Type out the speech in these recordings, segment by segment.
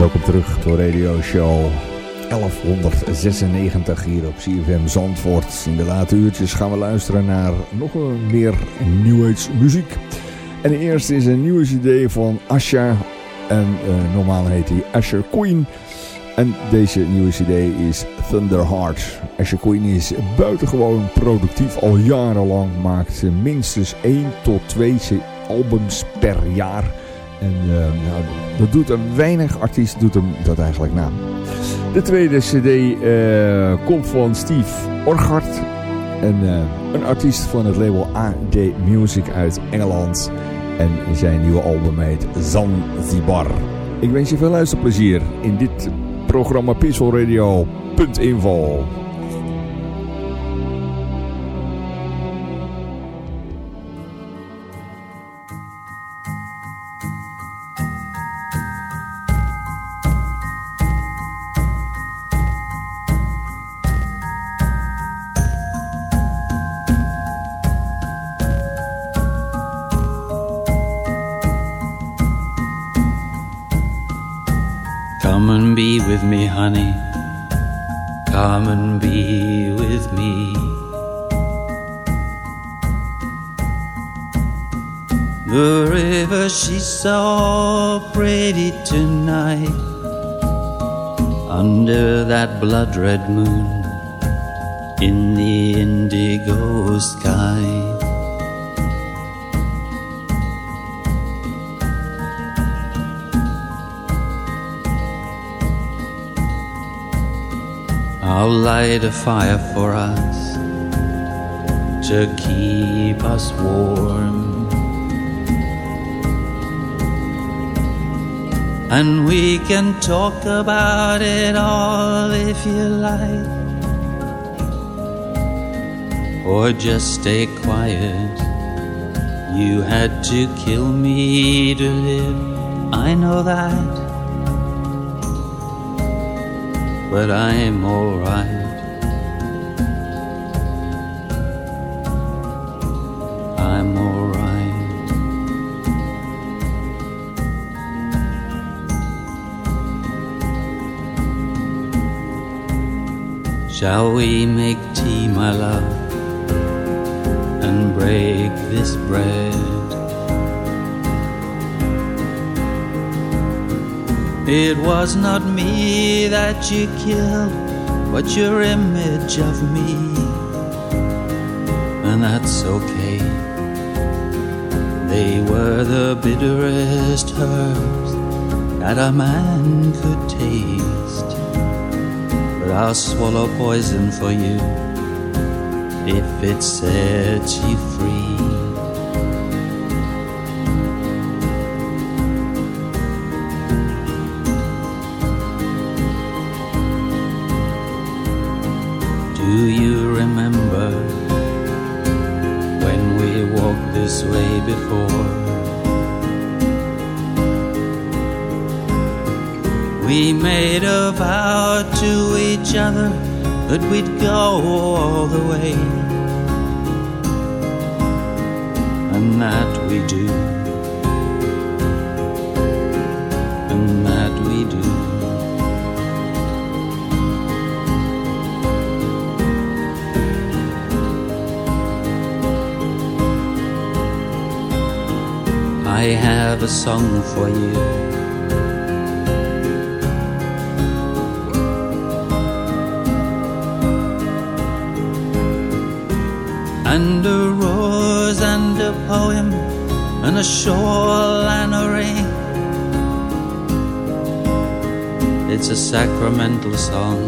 Welkom terug door Radio Show 1196 hier op CFM Zandvoort. In de late uurtjes gaan we luisteren naar nog meer New Age muziek. En de eerste is een nieuwe cd van Asha. En uh, normaal heet hij Asher Queen. En deze nieuwe cd is Thunder Heart. Asher Queen is buitengewoon productief al jarenlang. Maakt minstens 1 tot 2 albums per jaar. En nou, dat doet een weinig artiest doet hem dat eigenlijk na. De tweede cd uh, komt van Steve Orgard. En, uh, een artiest van het label AD Music uit Engeland. En zijn nieuwe album heet Zanzibar. Ik wens je veel luisterplezier in dit programma peacefulradio.info. with red moon in the indigo sky. I'll light a fire for us to keep us warm. And we can talk about it all if you like. Or just stay quiet. You had to kill me to live, I know that but I'm alright. Shall we make tea, my love, and break this bread? It was not me that you killed, but your image of me. And that's okay. They were the bitterest herbs that a man could taste. But I'll swallow poison for you if it sets you free. That we'd go all the way, and that we do, and that we do. I have a song for you. Poem and a a ring. It's a sacramental song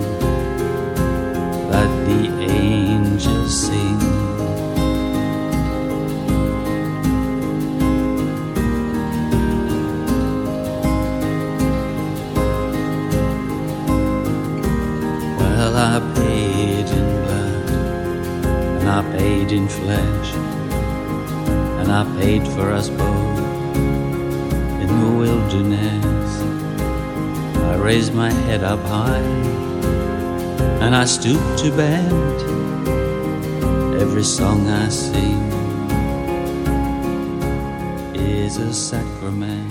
I paid for us both in the wilderness. I raised my head up high, and I stooped to bend every song I sing is a sacrament.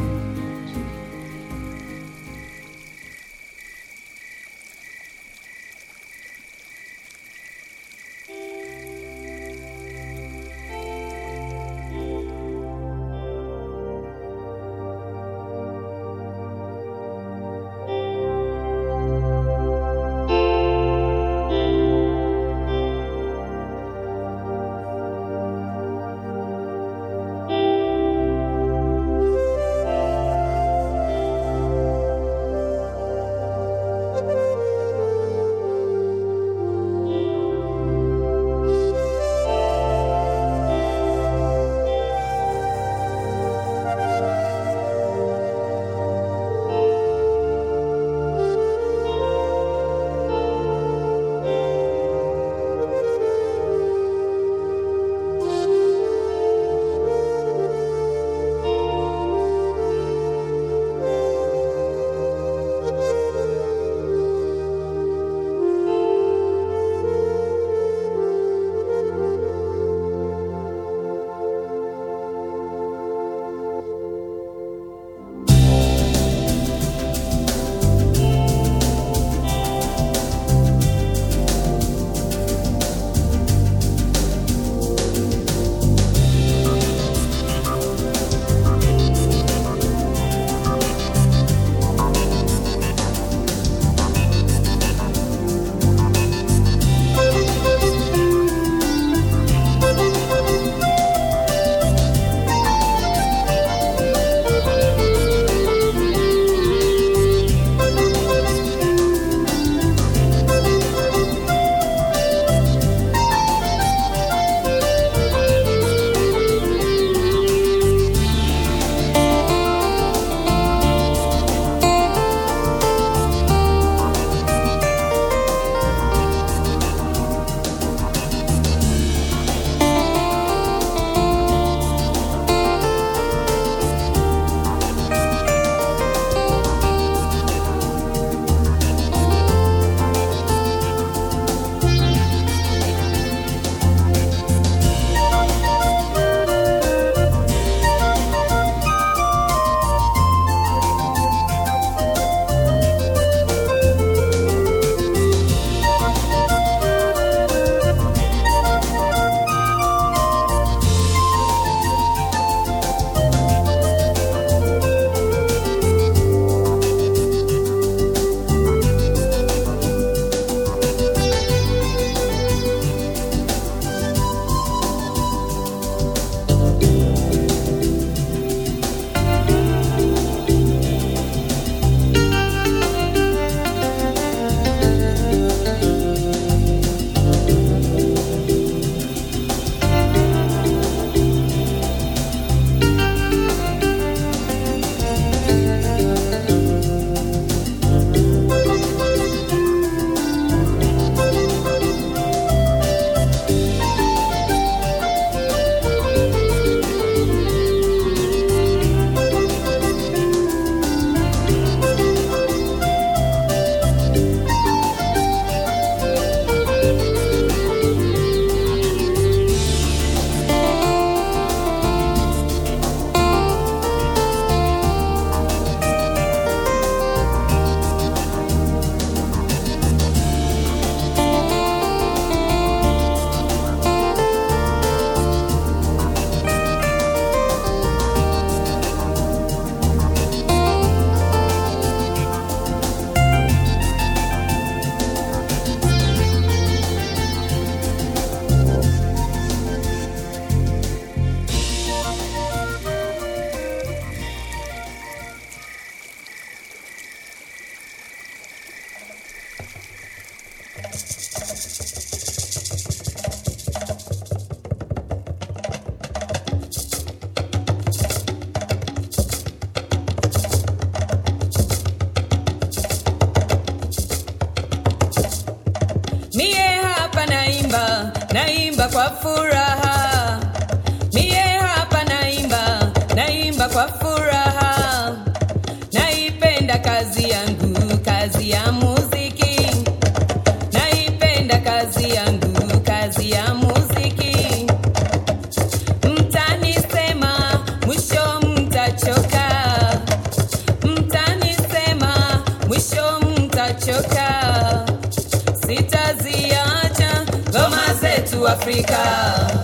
Africa.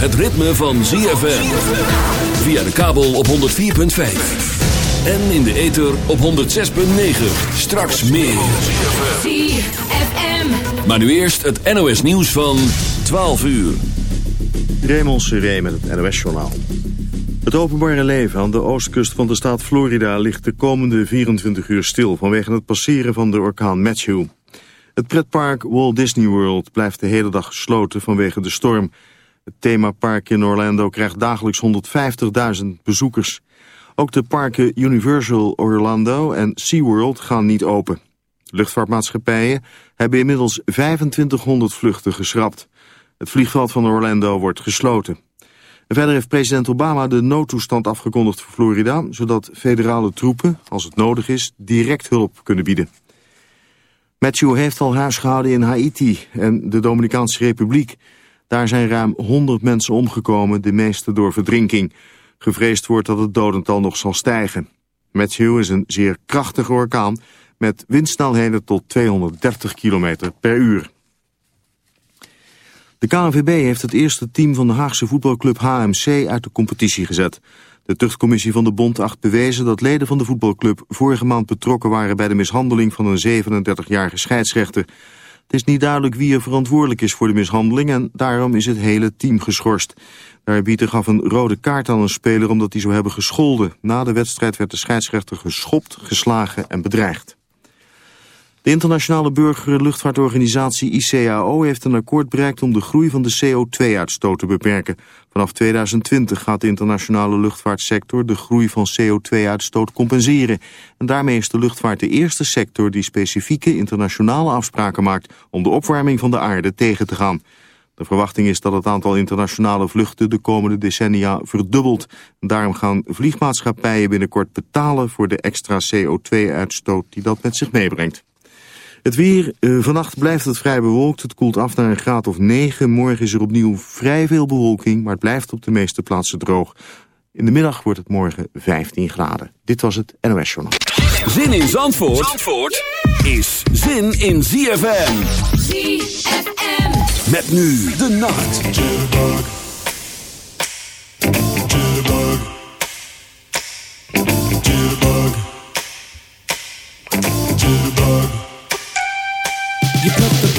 Het ritme van ZFM. Via de kabel op 104.5. En in de ether op 106.9. Straks meer. ZFM. Maar nu eerst het NOS nieuws van 12 uur. Raymond Seré met het NOS-journaal. Het openbare leven aan de oostkust van de staat Florida ligt de komende 24 uur stil vanwege het passeren van de orkaan Matthew. Het pretpark Walt Disney World blijft de hele dag gesloten vanwege de storm. Het themapark in Orlando krijgt dagelijks 150.000 bezoekers. Ook de parken Universal Orlando en SeaWorld gaan niet open. Luchtvaartmaatschappijen hebben inmiddels 2500 vluchten geschrapt. Het vliegveld van Orlando wordt gesloten. En verder heeft president Obama de noodtoestand afgekondigd voor Florida... zodat federale troepen, als het nodig is, direct hulp kunnen bieden. Matthew heeft al huisgehouden in Haiti en de Dominicaanse Republiek. Daar zijn ruim 100 mensen omgekomen, de meeste door verdrinking. Gevreesd wordt dat het dodental nog zal stijgen. Matthew is een zeer krachtige orkaan met windsnelheden tot 230 km per uur. De KNVB heeft het eerste team van de Haagse voetbalclub HMC uit de competitie gezet. De tuchtcommissie van de bond acht bewezen dat leden van de voetbalclub vorige maand betrokken waren bij de mishandeling van een 37-jarige scheidsrechter. Het is niet duidelijk wie er verantwoordelijk is voor de mishandeling en daarom is het hele team geschorst. De arbiter gaf een rode kaart aan een speler omdat hij zou hebben gescholden. Na de wedstrijd werd de scheidsrechter geschopt, geslagen en bedreigd. De internationale burgerluchtvaartorganisatie ICAO heeft een akkoord bereikt om de groei van de CO2-uitstoot te beperken. Vanaf 2020 gaat de internationale luchtvaartsector de groei van CO2-uitstoot compenseren. En daarmee is de luchtvaart de eerste sector die specifieke internationale afspraken maakt om de opwarming van de aarde tegen te gaan. De verwachting is dat het aantal internationale vluchten de komende decennia verdubbelt. Daarom gaan vliegmaatschappijen binnenkort betalen voor de extra CO2-uitstoot die dat met zich meebrengt. Het weer, uh, vannacht blijft het vrij bewolkt. Het koelt af naar een graad of 9. Morgen is er opnieuw vrij veel bewolking, maar het blijft op de meeste plaatsen droog. In de middag wordt het morgen 15 graden. Dit was het NOS Journal. Zin in Zandvoort, Zandvoort is zin in ZFM. ZFM. Met nu de nacht. You put the